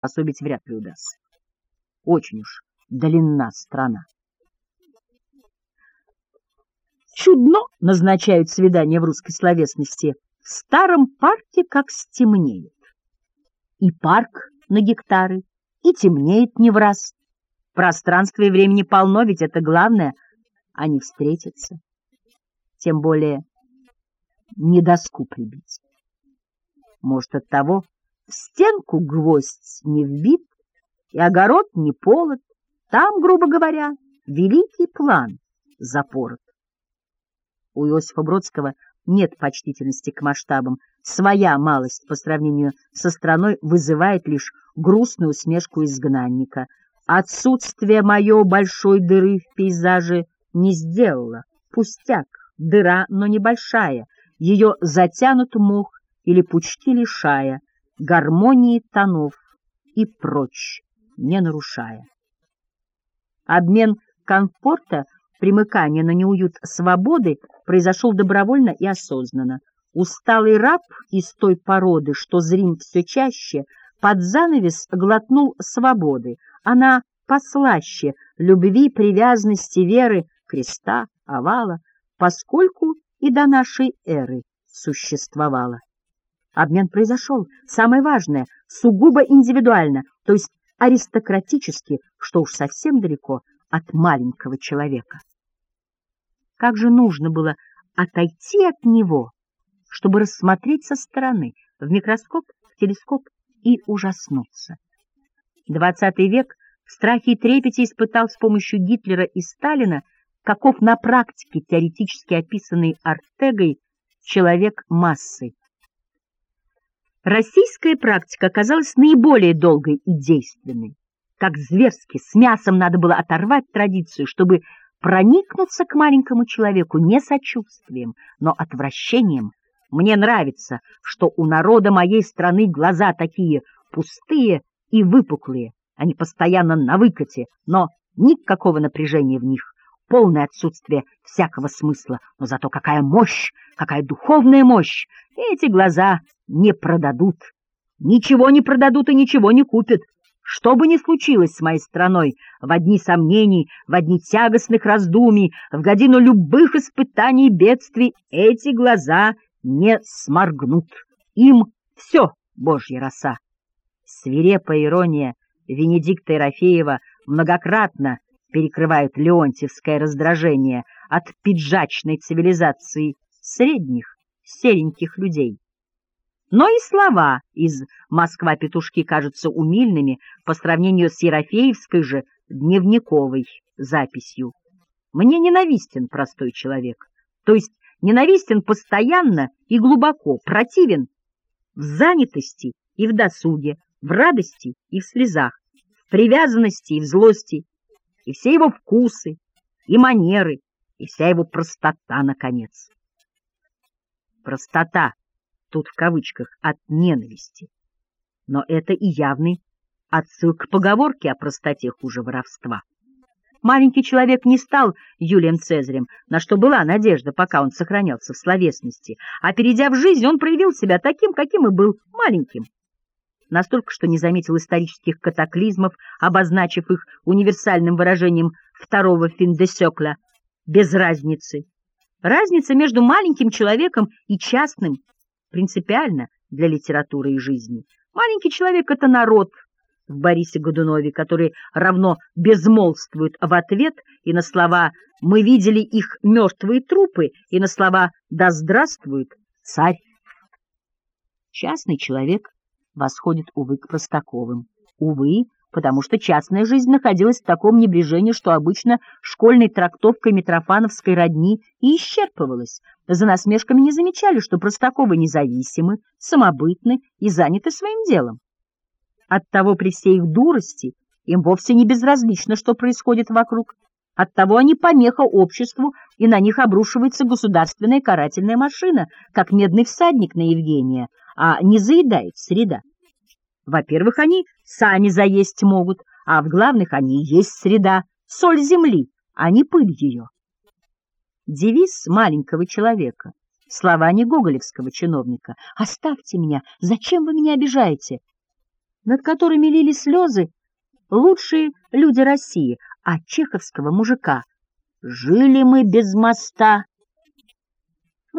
приспособить вряд ли удастся. Очень уж длинна страна. Чудно назначают свидания в русской словесности. В старом парке как стемнеет. И парк на гектары, и темнеет не в раз. Пространства и времени полно, ведь это главное. Они встретятся. Тем более не доску прибить. Может, от того в стенку гвоздь не вбит, и огород не полот. Там, грубо говоря, великий план запорот. У Иосифа Бродского нет почтительности к масштабам. Своя малость по сравнению со страной вызывает лишь грустную усмешку изгнанника. Отсутствие мое большой дыры в пейзаже не сделало. Пустяк, дыра, но небольшая. Ее затянут мох или пучки лишая, гармонии тонов и прочь, не нарушая. Обмен комфорта, примыкание на неуют свободы произошел добровольно и осознанно. Усталый раб из той породы, что зрим все чаще, под занавес глотнул свободы. Она послаще любви, привязанности, веры, креста, овала, поскольку и до нашей эры существовала. Обмен произошел, самое важное, сугубо индивидуально, то есть аристократически, что уж совсем далеко от маленького человека. Как же нужно было отойти от него, чтобы рассмотреть со стороны, в микроскоп, в телескоп и ужаснуться. Двадцатый век в страхе и трепете испытал с помощью Гитлера и Сталина, каков на практике теоретически описанный Артегой человек массы. Российская практика оказалась наиболее долгой и действенной. Как зверски, с мясом надо было оторвать традицию, чтобы проникнуться к маленькому человеку не сочувствием, но отвращением. Мне нравится, что у народа моей страны глаза такие пустые и выпуклые, они постоянно на выкате, но никакого напряжения в них, полное отсутствие всякого смысла, но зато какая мощь, какая духовная мощь! Эти глаза не продадут, ничего не продадут и ничего не купят. Что бы ни случилось с моей страной, в одни сомнений, в одни тягостных раздумий, в годину любых испытаний и бедствий, эти глаза не сморгнут. Им все божья роса. Свирепая ирония Венедикта Ерофеева многократно перекрывает леонтьевское раздражение от пиджачной цивилизации средних сереньких людей. Но и слова из «Москва-петушки» кажутся умильными по сравнению с Ерофеевской же дневниковой записью. Мне ненавистен простой человек, то есть ненавистен постоянно и глубоко, противен в занятости и в досуге, в радости и в слезах, в привязанности и в злости, и все его вкусы, и манеры, и вся его простота, наконец. Простота тут в кавычках, от ненависти. Но это и явный отсыл к поговорке о простоте хуже воровства. Маленький человек не стал Юлием Цезарем, на что была надежда, пока он сохранялся в словесности, а перейдя в жизнь, он проявил себя таким, каким и был, маленьким. Настолько, что не заметил исторических катаклизмов, обозначив их универсальным выражением второго финдесекля «без разницы». Разница между маленьким человеком и частным принципиально для литературы и жизни. Маленький человек — это народ в Борисе Годунове, который равно безмолвствует в ответ и на слова «мы видели их мертвые трупы» и на слова «да здравствует царь». Частный человек восходит, увы, к Простаковым. Увы, потому что частная жизнь находилась в таком небрежении, что обычно школьной трактовкой Митрофановской родни и исчерпывалась. За насмешками не замечали, что Простаковы независимы, самобытны и заняты своим делом. Оттого при всей их дурости им вовсе не безразлично, что происходит вокруг. Оттого они помеха обществу, и на них обрушивается государственная карательная машина, как медный всадник на Евгения, а не заедает среда. Во-первых, они сами заесть могут, а в главных они есть среда, соль земли, а не пыль ее. Девиз маленького человека, слова не гоголевского чиновника «Оставьте меня, зачем вы меня обижаете?» над которыми лили слезы лучшие люди России, а чеховского мужика. Жили мы без моста,